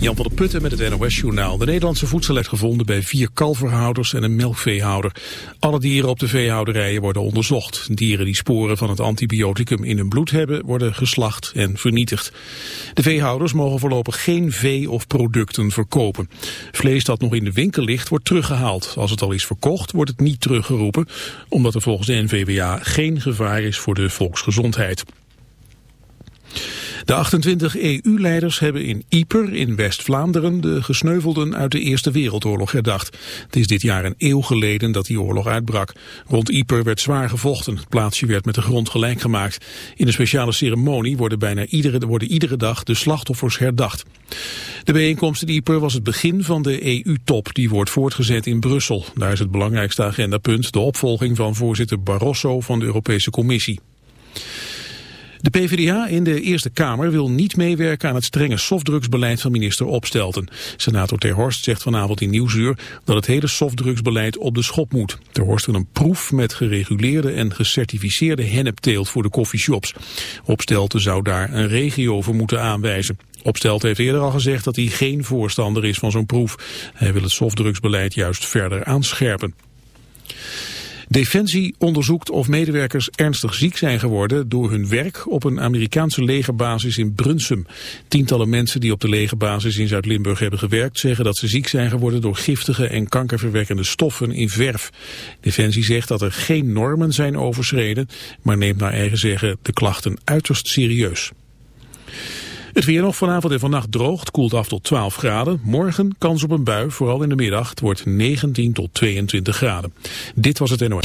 Jan van der Putten met het NOS-journaal. De Nederlandse voedsel heeft gevonden bij vier kalverhouders en een melkveehouder. Alle dieren op de veehouderijen worden onderzocht. Dieren die sporen van het antibioticum in hun bloed hebben... worden geslacht en vernietigd. De veehouders mogen voorlopig geen vee of producten verkopen. Vlees dat nog in de winkel ligt wordt teruggehaald. Als het al is verkocht wordt het niet teruggeroepen... omdat er volgens de NVWA geen gevaar is voor de volksgezondheid. De 28 EU-leiders hebben in Yper in West-Vlaanderen de gesneuvelden uit de Eerste Wereldoorlog herdacht. Het is dit jaar een eeuw geleden dat die oorlog uitbrak. Rond Yper werd zwaar gevochten. Het plaatsje werd met de grond gelijk gemaakt. In een speciale ceremonie worden bijna iedere, worden iedere dag de slachtoffers herdacht. De bijeenkomst in Yper was het begin van de EU-top. Die wordt voortgezet in Brussel. Daar is het belangrijkste agendapunt de opvolging van voorzitter Barroso van de Europese Commissie. De PvdA in de Eerste Kamer wil niet meewerken aan het strenge softdrugsbeleid van minister Opstelten. Senator Ter Horst zegt vanavond in Nieuwsuur dat het hele softdrugsbeleid op de schop moet. Ter Horst wil een proef met gereguleerde en gecertificeerde hennepteelt voor de coffeeshops. Opstelten zou daar een regio voor moeten aanwijzen. Opstelten heeft eerder al gezegd dat hij geen voorstander is van zo'n proef. Hij wil het softdrugsbeleid juist verder aanscherpen. Defensie onderzoekt of medewerkers ernstig ziek zijn geworden door hun werk op een Amerikaanse legerbasis in Brunsum. Tientallen mensen die op de legerbasis in Zuid-Limburg hebben gewerkt zeggen dat ze ziek zijn geworden door giftige en kankerverwekkende stoffen in verf. Defensie zegt dat er geen normen zijn overschreden, maar neemt naar eigen zeggen de klachten uiterst serieus. Het weer nog vanavond en vannacht droogt, koelt af tot 12 graden. Morgen kans op een bui, vooral in de middag. Het wordt 19 tot 22 graden. Dit was het NOS.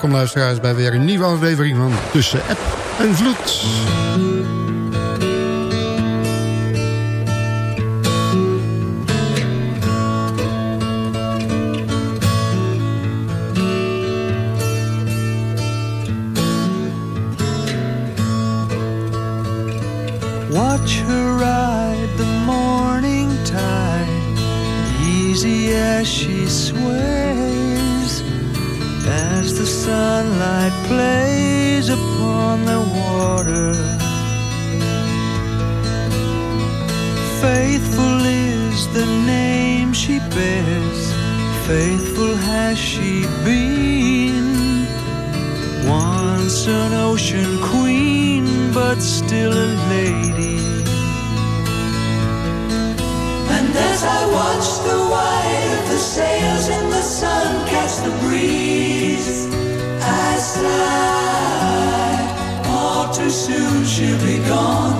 Welkom luisteraars bij weer een nieuwe aflevering van Tussen App en Vloed. Faithful has she been. Once an ocean queen, but still a lady. And as I watch the white of the sails in the sun catch the breeze, I sigh. All too soon she'll be gone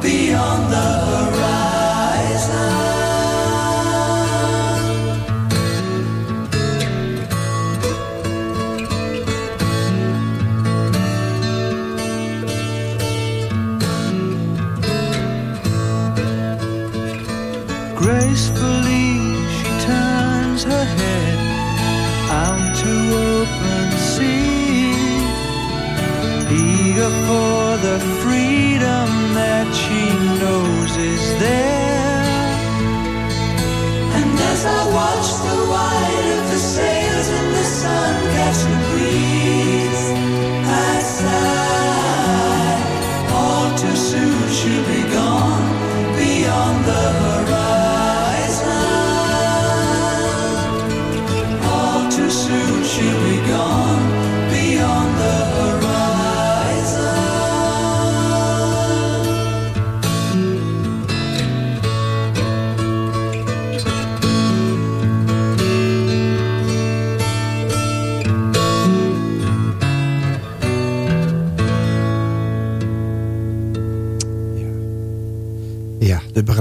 beyond the horizon. The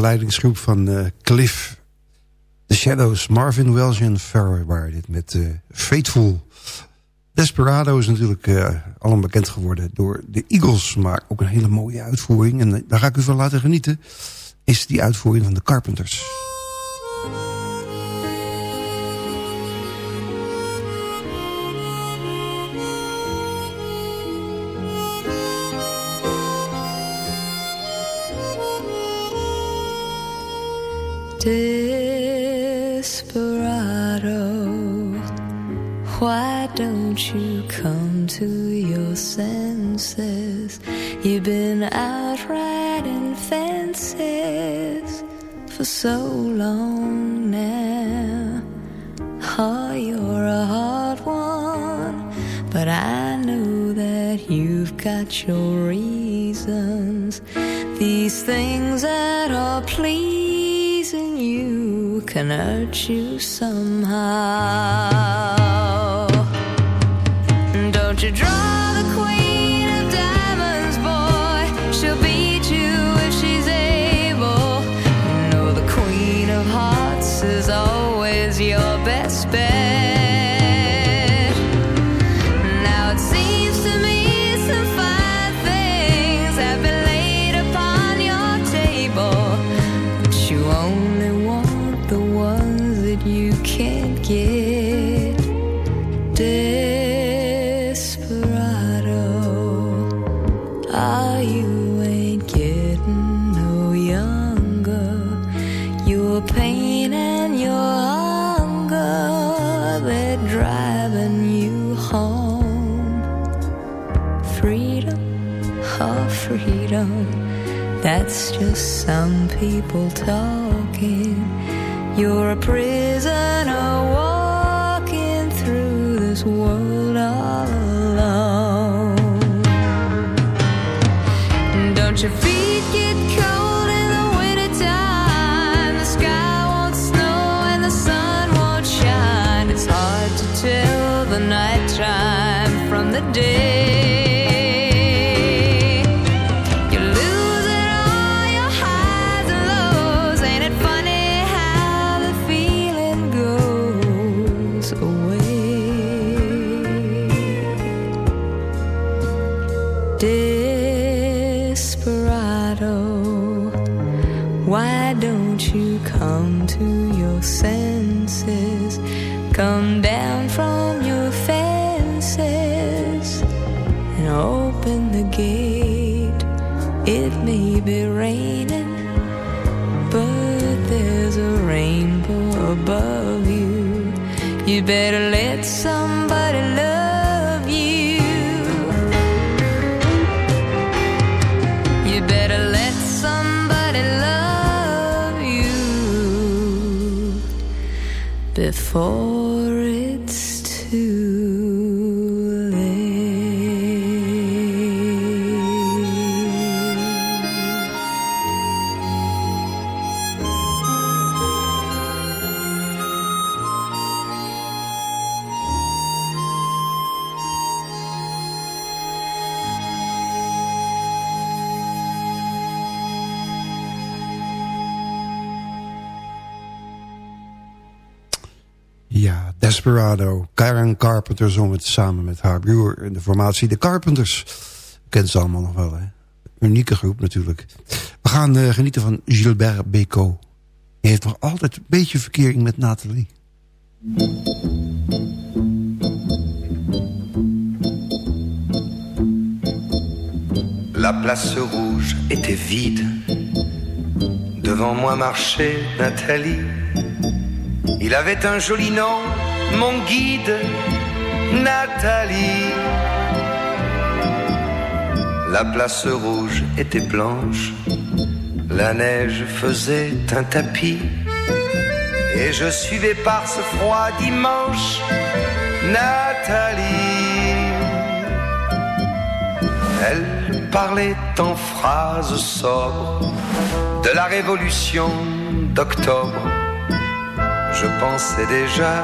begeleidingsgroep van uh, Cliff. The Shadows, Marvin Welsh en Farrah waren dit met uh, Faithful. Desperado is natuurlijk uh, allemaal bekend geworden door de Eagles. Maar ook een hele mooie uitvoering. En daar ga ik u van laten genieten. Is die uitvoering van de Carpenters. Desperado, why don't you come to your senses? You've been out riding fences for so long now. Oh, you're a hard one, but I know that you've got your reasons. These things that are pleasing can hurt you somehow. Just some people talking. You're a prisoner walking through this world all alone. Don't your feet get cold in the wintertime? The sky won't snow and the sun won't shine. It's hard to tell the nighttime from the day. senses. Come down from your fences and open the gate. It may be raining, but there's a rainbow above you. You better let some. Before. Karen Carpenter zong het samen met haar broer in de formatie De Carpenters. Kent ze allemaal nog wel, hè? Unieke groep natuurlijk. We gaan uh, genieten van Gilbert Bécaud. Hij heeft nog altijd een beetje verkering met Nathalie. La place rouge était vide. Devant moi marchait Nathalie. Il avait un joli nom mon guide, Nathalie. La place rouge était blanche, la neige faisait un tapis, et je suivais par ce froid dimanche Nathalie. Elle parlait en phrases sobres de la révolution d'octobre. Je pensais déjà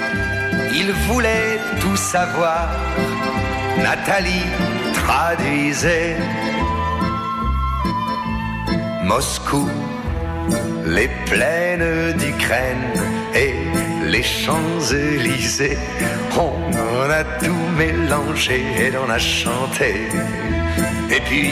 il voulait tout savoir. Nathalie traduisait Moscou, les plaines d'Ukraine et les Champs-Élysées. On en a tout mélangé et on a chanté. Et puis,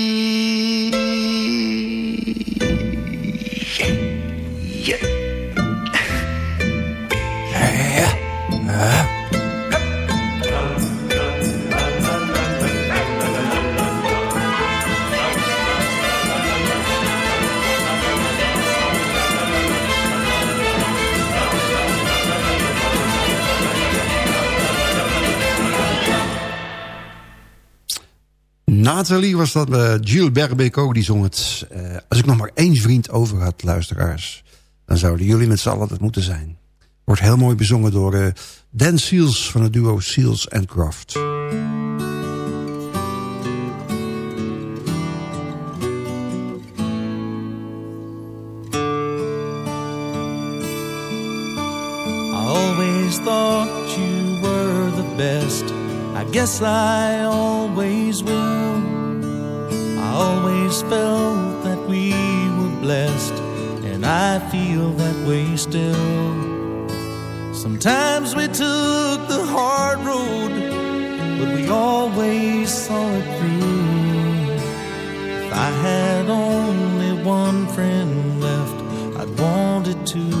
Nathalie was dat, uh, Gilles Berbeco, die zong het. Uh, als ik nog maar één vriend over had, luisteraars... dan zouden jullie met z'n allen het moeten zijn. Wordt heel mooi bezongen door uh, Dan Seals van het duo Seals and Croft. Always thought you were the best. Guess I always will. I always felt that we were blessed, and I feel that way still. Sometimes we took the hard road, but we always saw it through. If I had only one friend left, I'd want it to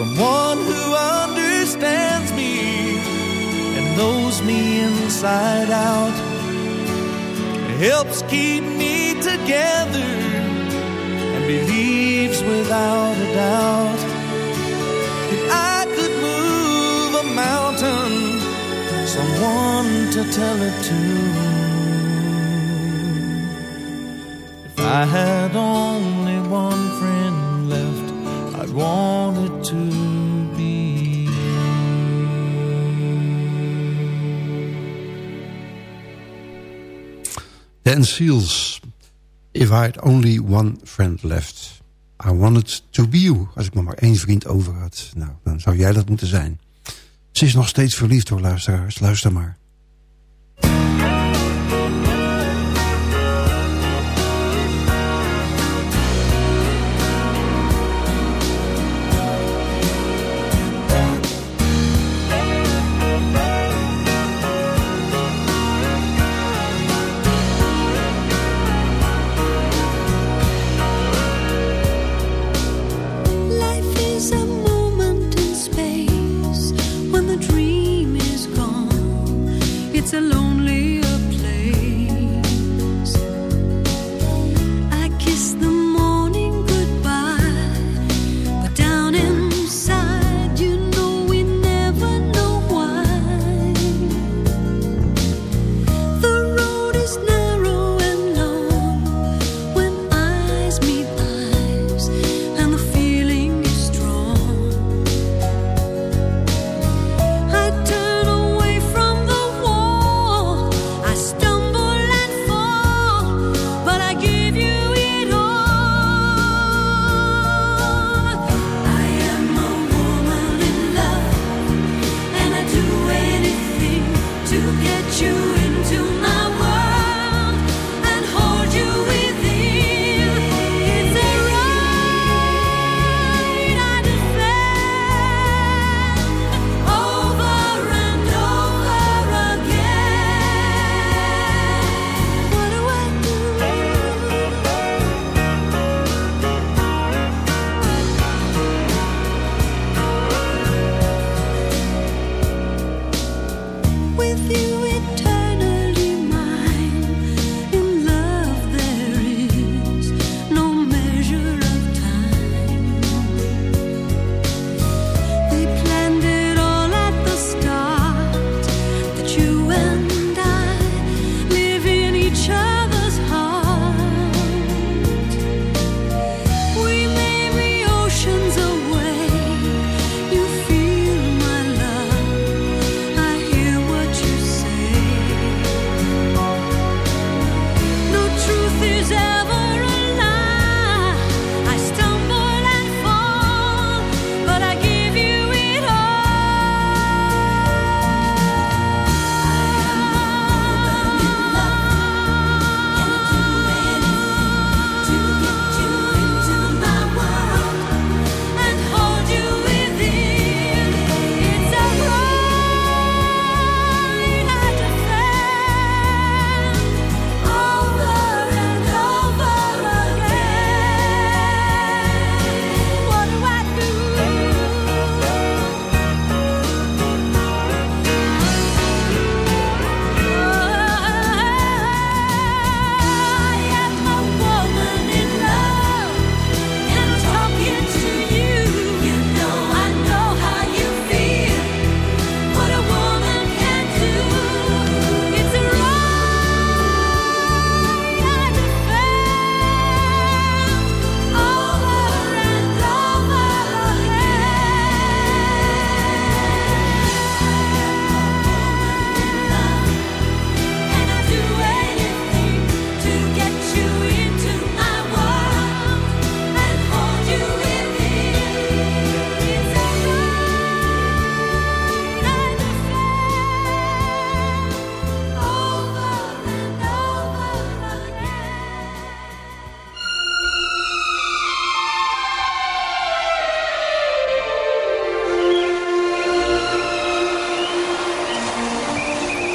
Someone who understands me and knows me inside out. Helps keep me together and believes without a doubt that I could move a mountain. Someone to tell it to. If I had only one friend. wanted to be. Dan Seals, If I Had Only One Friend Left. I Wanted To Be You. Als ik maar maar één vriend over had, nou, dan zou jij dat moeten zijn. Ze is nog steeds verliefd hoor, luisteraars. Luister maar.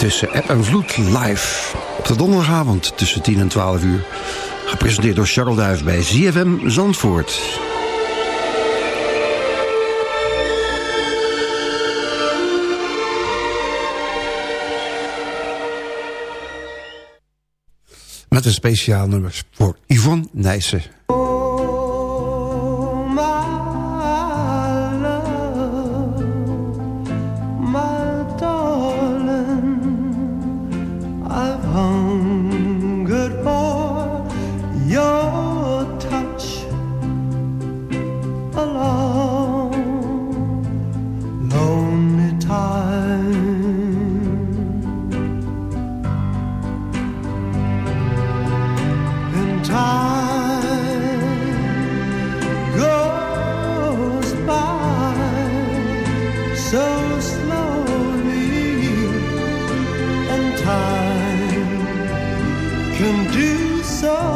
tussen App en Vloed live. Op de donderdagavond tussen 10 en 12 uur. Gepresenteerd door Charles Duif bij ZFM Zandvoort. Met een speciaal nummer voor Yvonne Nijssen. Can do so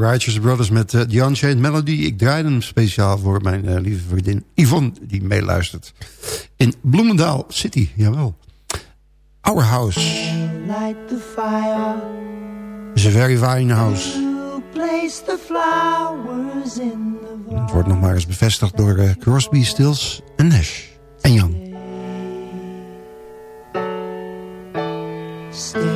Righteous Brothers met uh, The Unchained Melody. Ik draaide hem speciaal voor mijn eh, lieve vriendin Yvonne, die meeluistert. In Bloemendaal City, jawel. Our house Light the fire. is a very fine house. Place the flowers in the Het wordt nog maar eens bevestigd door eh, Crosby, Stills en Nash. En Young. staring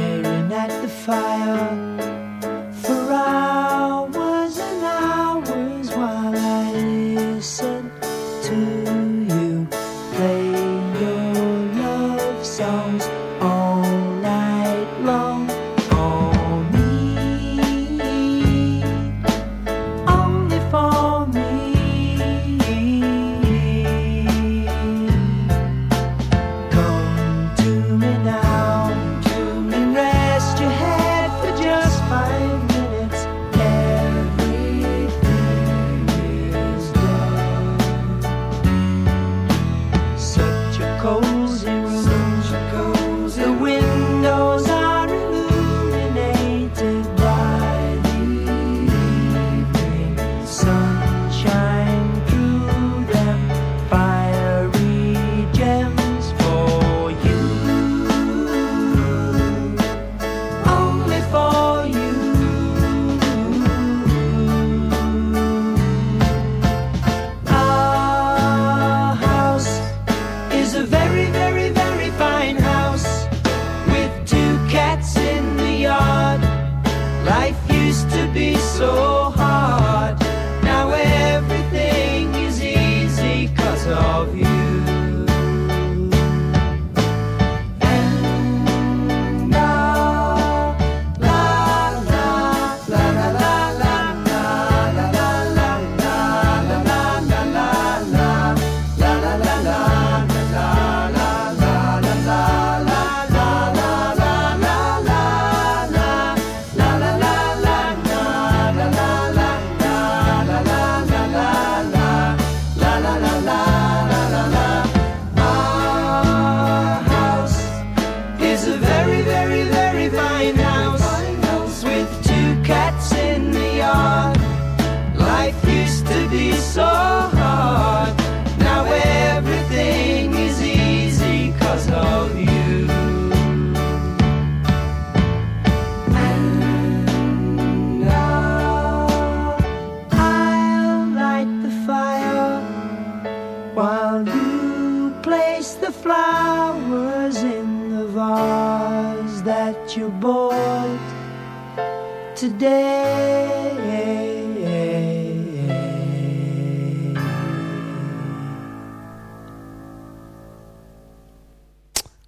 today.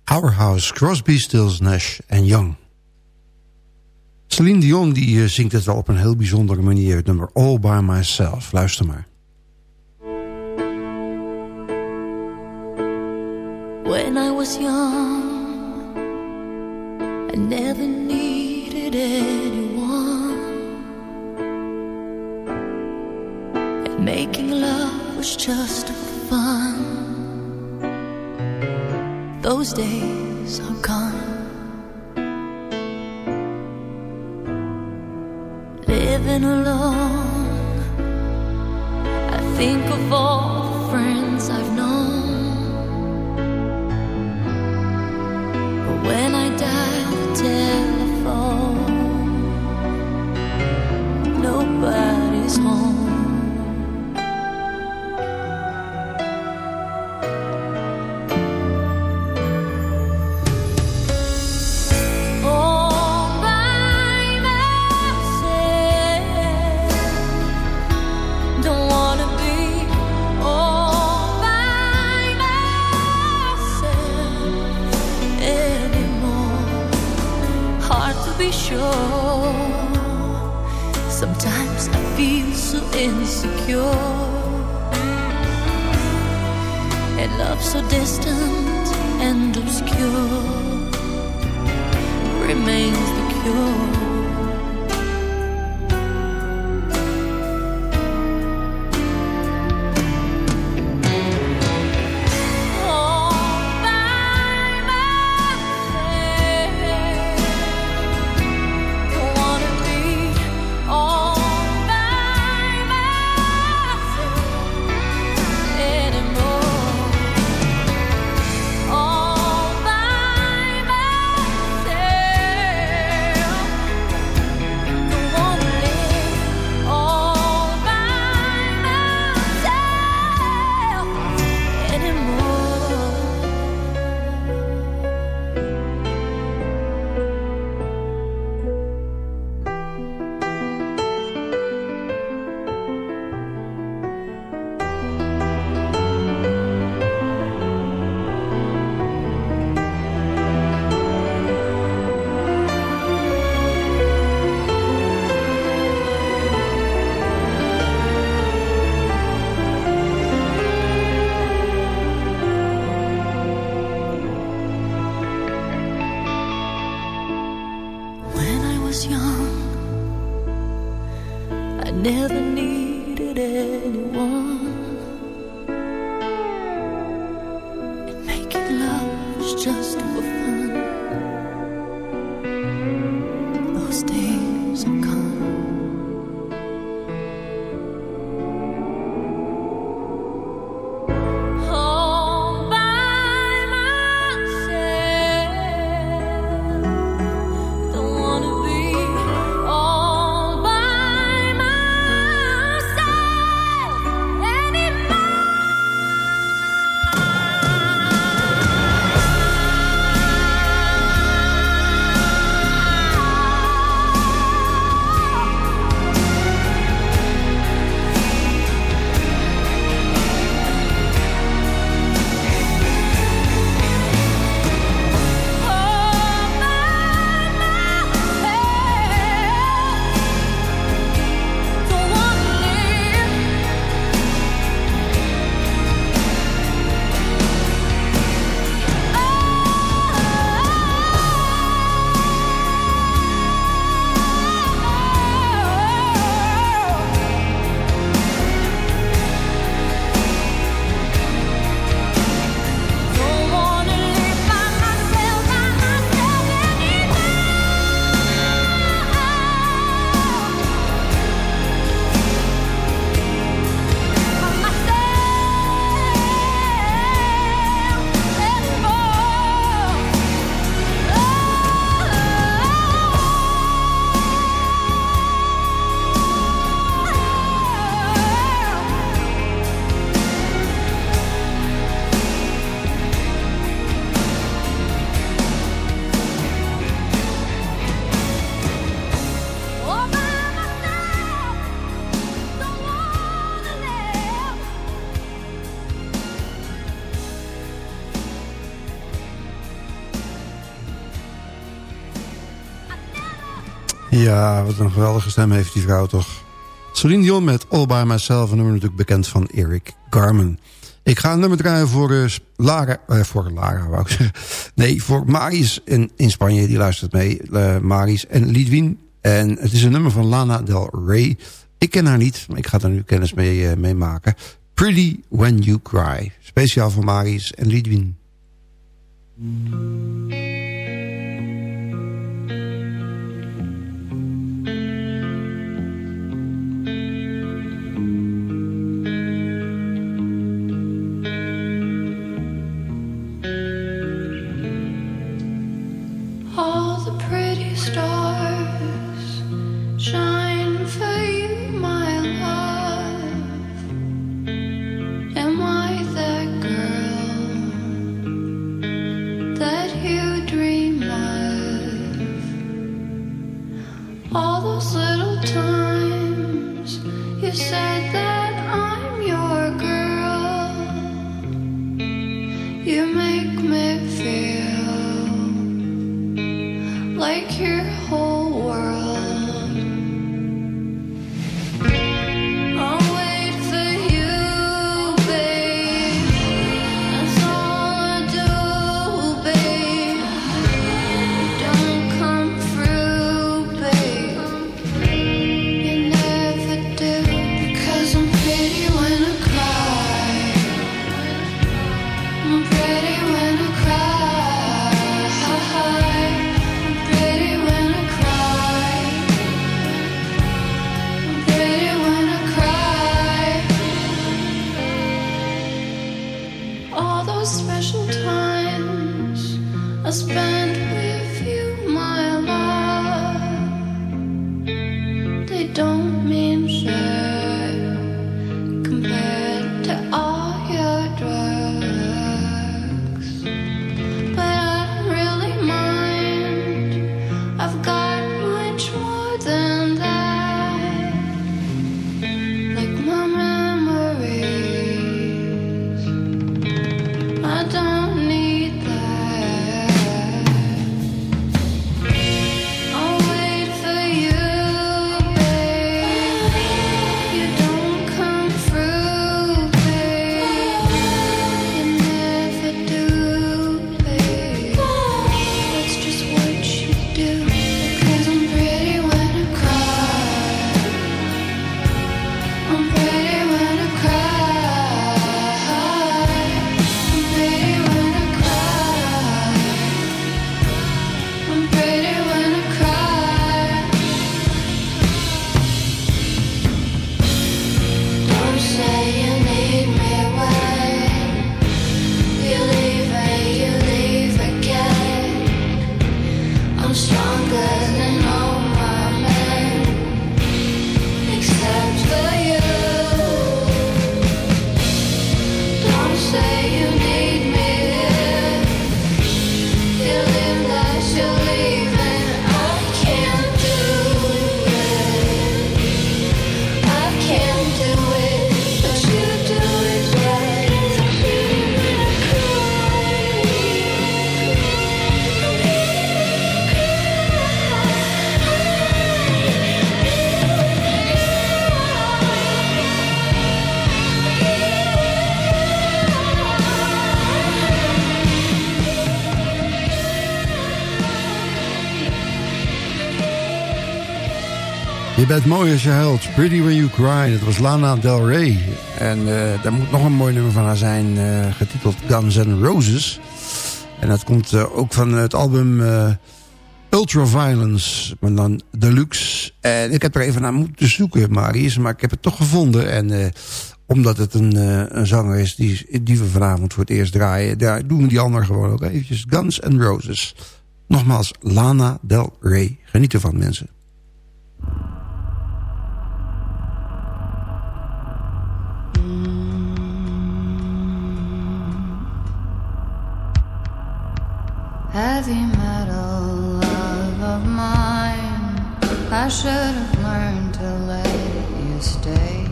Our House, Crosby, Stills, Nash en Young. Celine Dion die eh, zingt het wel op een heel bijzondere manier. Het nummer All By Myself. Luister maar. When I was young, just fun. Those days are gone. Living alone, I think of all love so distant and obscure remains the cure. Ja, wat een geweldige stem heeft die vrouw toch. Celine Dion met All By Myself, een nummer natuurlijk bekend van Eric Garman. Ik ga een nummer draaien voor eh, Lara, eh, voor Lara wou ik zeggen. Nee, voor Maris in, in Spanje, die luistert mee. eh, Maris en Lidwin. En het is een nummer van Lana Del Rey. Ik ken haar niet, maar ik ga er nu kennis mee, mee maken. Pretty When You Cry. Speciaal voor Maris en Lidwin. Je bent mooi als je huilt. Pretty When You Cry. Dat was Lana Del Rey. En eh daar moet nog een mooi nummer van haar zijn. eh, getiteld Guns N' Roses. En dat komt eh, ook van het album Ultraviolence. Maar dan Deluxe. En ik heb er even naar moeten zoeken, Marius. Maar ik heb het toch gevonden. En omdat het een, een zanger is die, die we vanavond voor het eerst draaien. Daar doen we die ander gewoon ook eventjes. Guns N' Roses. Nogmaals, Lana Del Rey. Geniet ervan, mensen. Heavy metal love of mine. I should have learned to let you stay.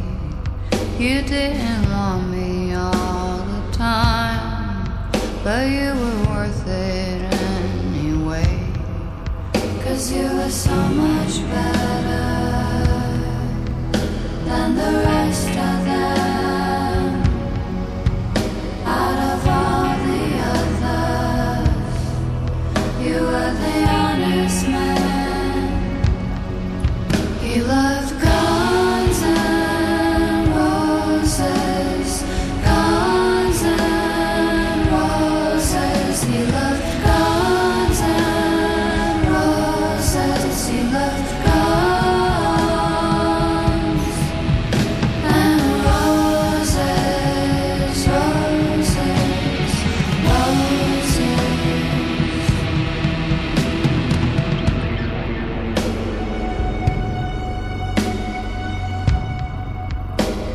You didn't want me all the time, but you were worth it anyway. Cause you were so much better than the rest of them. Out of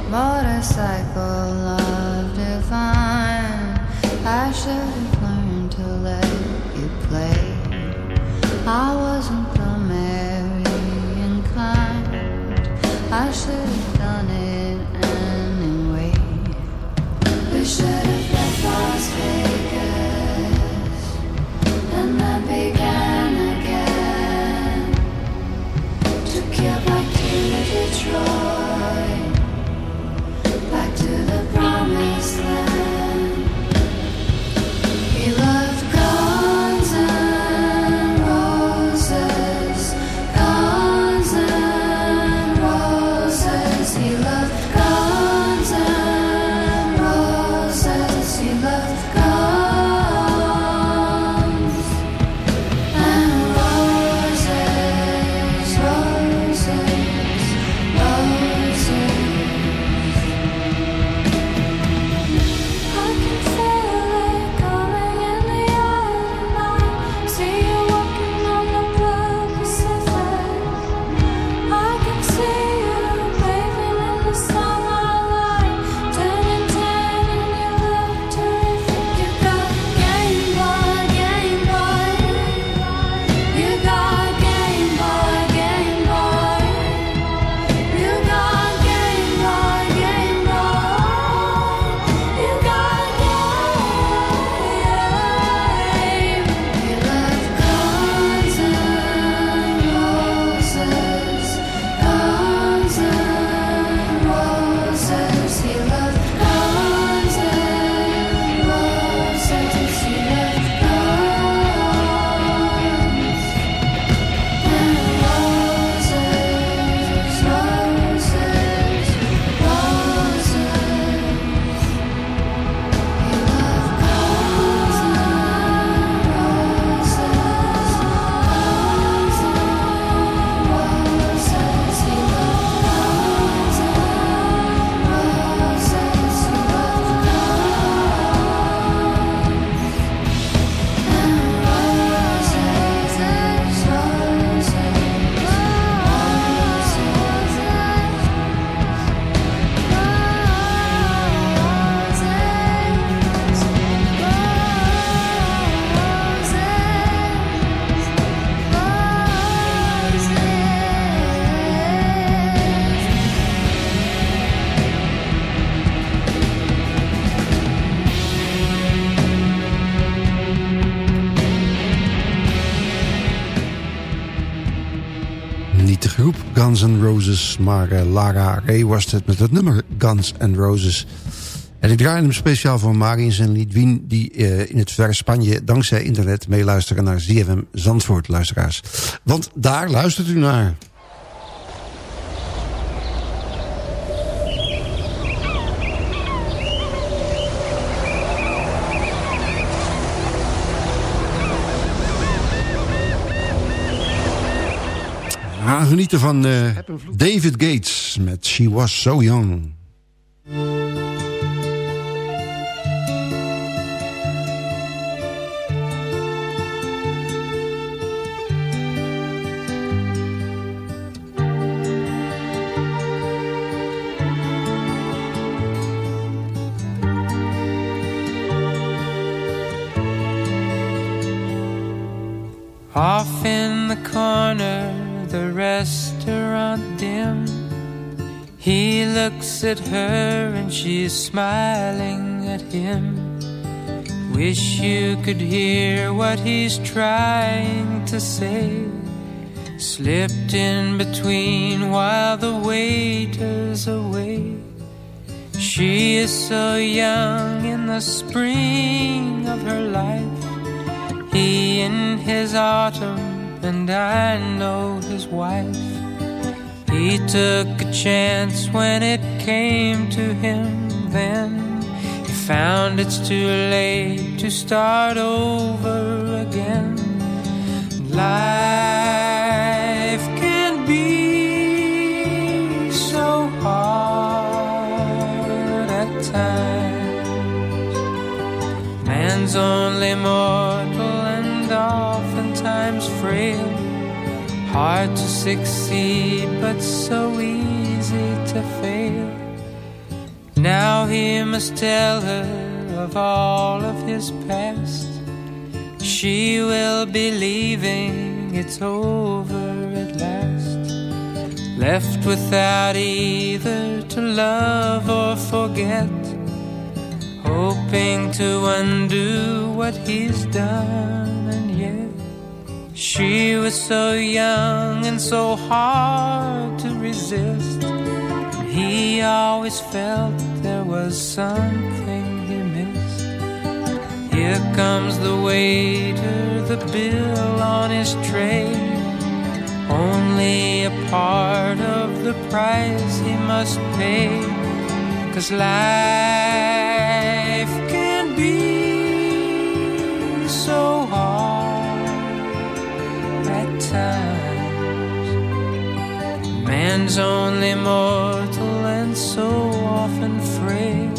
Motorcycle love divine. I should have learned to let you play. I wasn't Romarian kind. I should have done it anyway. We should have left Las Guns N' Roses, maar eh, Lara Ray was het met het nummer Guns N' Roses. En ik draai hem speciaal voor Marius en Lidwien... die eh, in het verre Spanje dankzij internet meeluisteren naar ZFM Zandvoort, luisteraars. Want daar luistert u naar. Gaan genieten van eh, David Gates met She Was So Young. Off in the corner, the restaurant dim. He looks at her and she's smiling at him. Wish you could hear what he's trying to say. Slipped in between while the waiter's away. She is so young in the spring of her life. He in his autumn, and I know his wife. He took a chance when it came to him then. He found it's too late to start over again. Life can be so hard at times. Man's only and oftentimes frail. Hard to succeed, but so easy to fail. Now he must tell her of all of his past. She will be leaving, it's over at last. Left without either to love or forget. Hoping to undo what he's done, she was so young and so hard to resist. He always felt there was something he missed. Here comes the waiter, the bill on his tray. Only a part of the price he must pay. Cause life can be Man's mortal and so often frail.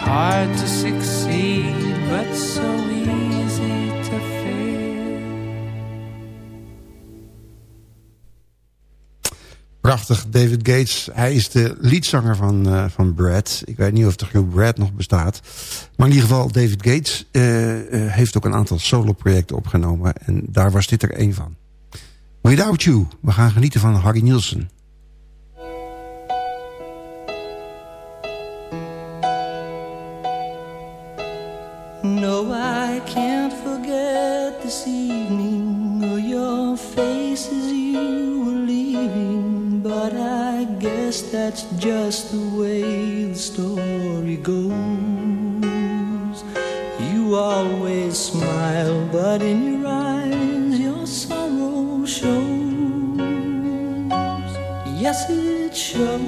Hard to succeed, but so easy to fail. Prachtig, David Gates. Hij is de leadzanger van, eh, van Brad. Ik weet niet of de groep Brad nog bestaat. Maar in ieder geval, David Gates eh, eh, heeft ook een aantal solo-projecten opgenomen. En daar was dit er één van. Without You. We gaan genieten van Harry Nielsen. No, I can't forget this evening or your face as you were leaving. But I guess that's just the way the story goes. You always smile, but in your eyes Yes, it shows.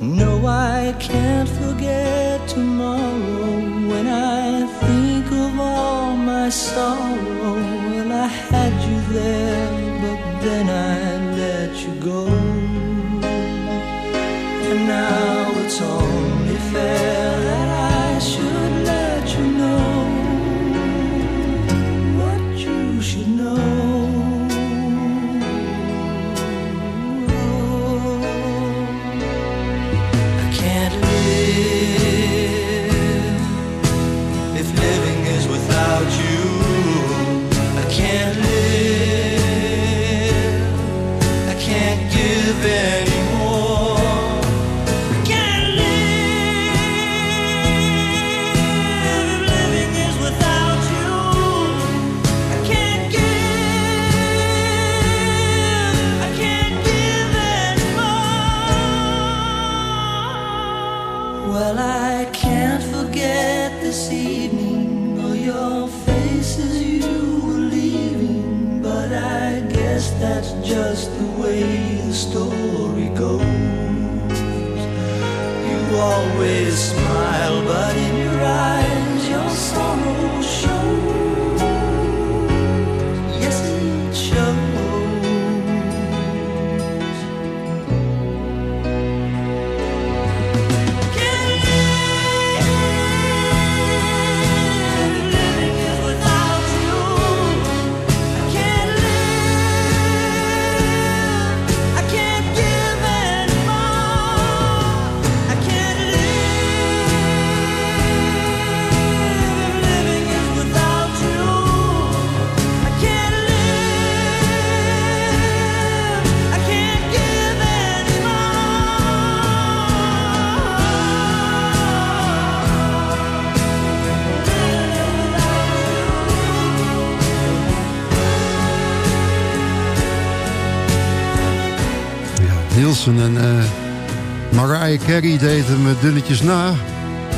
No, I can't forget tomorrow when I think of all my sorrow. Well, I had you there, but then I let you go. And now Nielsen en eh, Mariah Carey deed hem eh, dunnetjes na.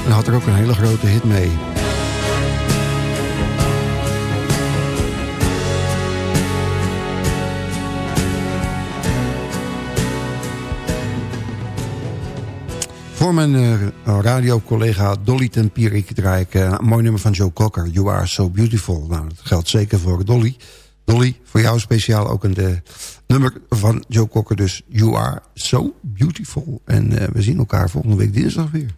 En had er ook een hele grote hit mee. Voor mijn uh, radiocollega Dolly Tempierik draai ik uh, een mooi nummer van Joe Cocker. You are so beautiful. Nou, dat geldt zeker voor Dolly. Dolly, voor jou speciaal ook een de, nummer van Joe Cocker. Dus You are so beautiful. En uh, we zien elkaar volgende week dinsdag weer.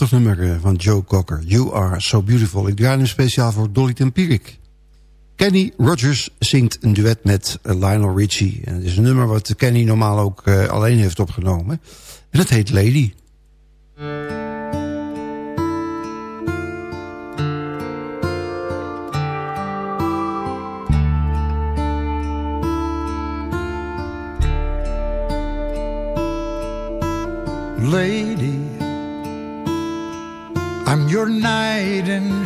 Prachtig nummer eh, van Joe Cocker. You are so beautiful. Ik draai hem speciaal voor Dolly Tempierik. Kenny Rogers zingt een duet met eh, Lionel Richie. En het is een nummer wat Kenny normaal ook eh, alleen heeft opgenomen. En dat heet Lady. Lady,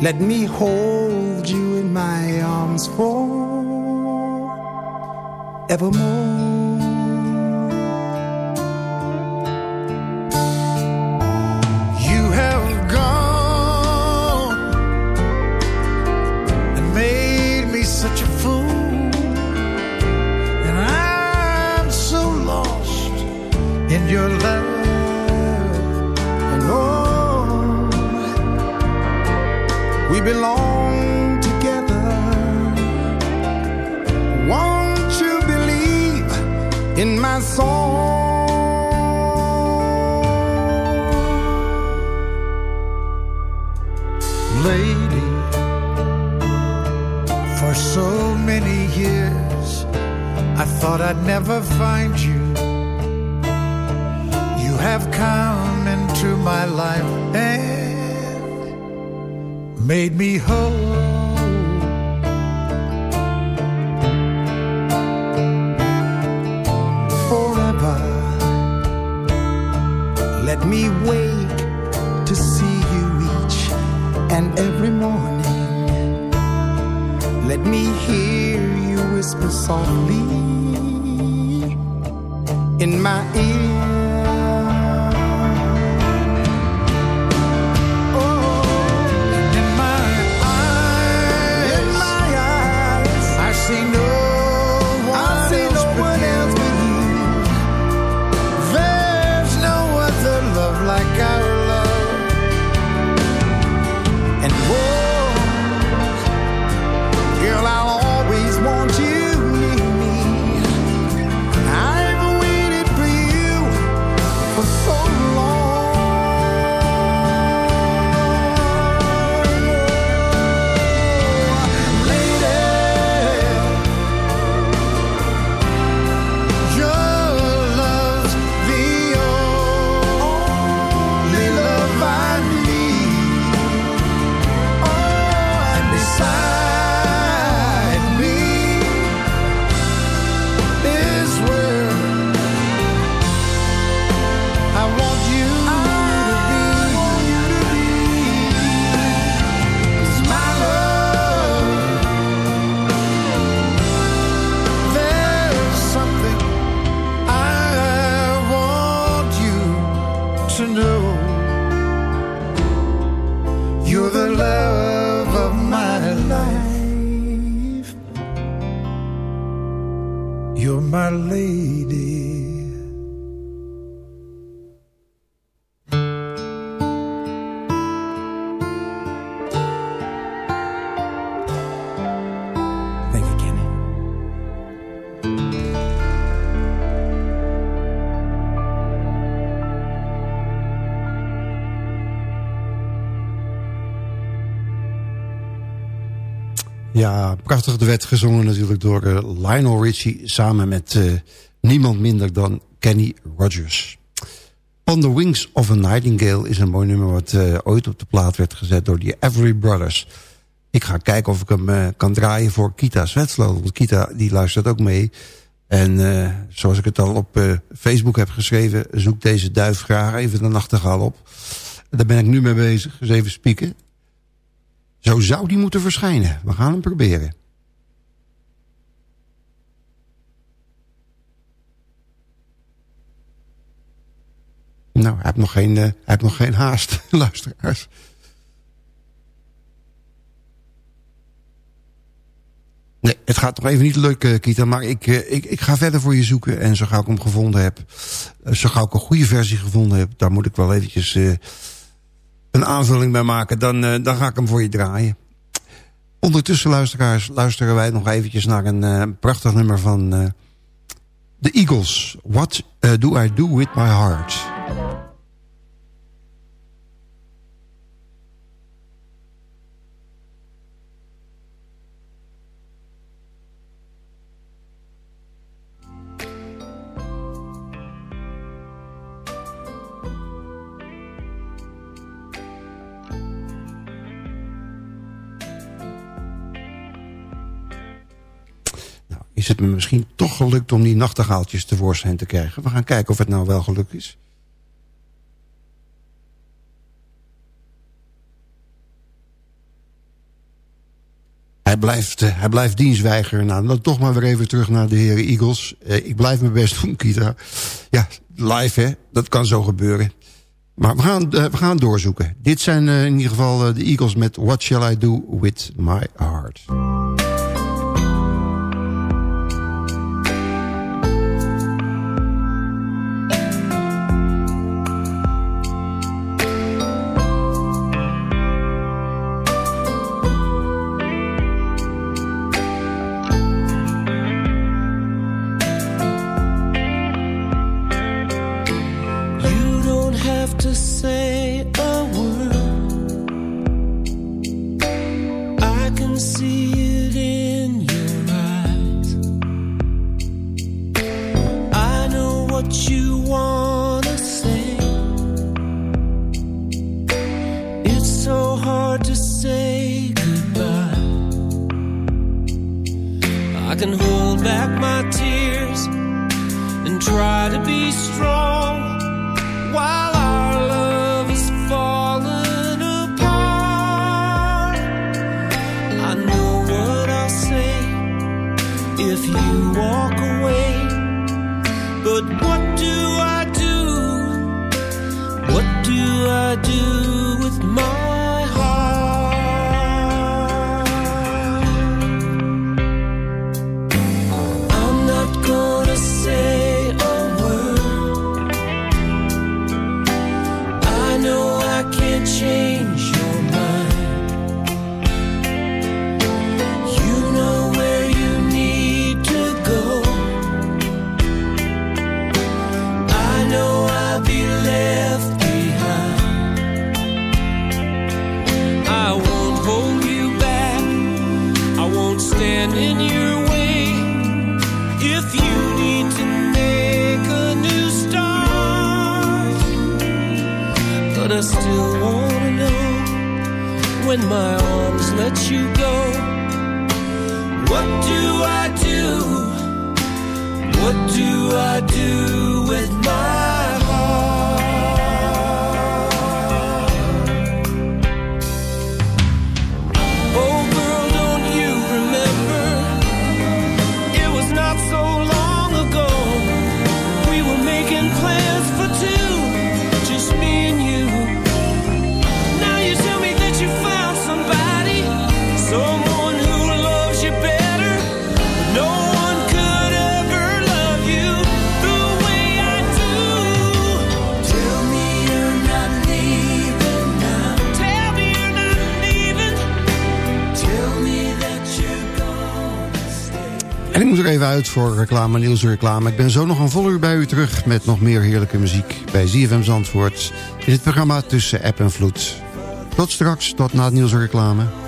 Let me hold you in my arms for evermore. Prachtig de wet gezongen natuurlijk door eh, Lionel Richie... samen met eh, niemand minder dan Kenny Rogers. On the Wings of a Nightingale is een mooi nummer... wat eh, ooit op de plaat werd gezet door die Every Brothers. Ik ga kijken of ik hem kan draaien voor Kita Zwetslo. Want Kita die luistert ook mee. En zoals ik het al op Facebook heb geschreven... zoek deze duif graag even de nachtegaal op. Daar ben ik nu mee bezig. Dus even spieken. Zo zou die moeten verschijnen. We gaan hem proberen. Nou, hij heeft nog geen, eh, hij heeft nog geen haast, luisteraars. Nee, het gaat nog even niet lukken, Kita. Maar ik, eh, ik, ik ga verder voor je zoeken. En zo gauw ik hem gevonden heb... eh, zo gauw ik een goede versie gevonden heb... daar moet ik wel eventjes eh, een aanvulling bij maken. Dan, eh, dan ga ik hem voor je draaien. Ondertussen, luisteraars, luisteren wij nog eventjes naar een eh, prachtig nummer van eh de Eagles. What eh, do I do with my heart? Nou, is het me misschien toch gelukt om die nachtegaaltjes tevoorschijn te krijgen. We gaan kijken of het nou wel gelukt is. Hij blijft, eh, hij blijft dienstweiger. Nou, dan toch maar weer even terug naar de heren Eagles. Eh, ik blijf mijn best doen, Kita. Ja, live hè, dat kan zo gebeuren. Maar we gaan, eh, we gaan doorzoeken. Dit zijn in ieder geval de Eagles met What Shall I Do With My Heart. stand in your way if you need to make a new start. But I still wanna know when my arms let you go. What do I do? What do I do with my even uit voor reclame, nieuwsreclame. Ik ben zo nog een vol uur bij u terug met nog meer heerlijke muziek... bij ZFM Zandvoort in het programma Tussen App en Vloed. Tot straks, tot na het reclame.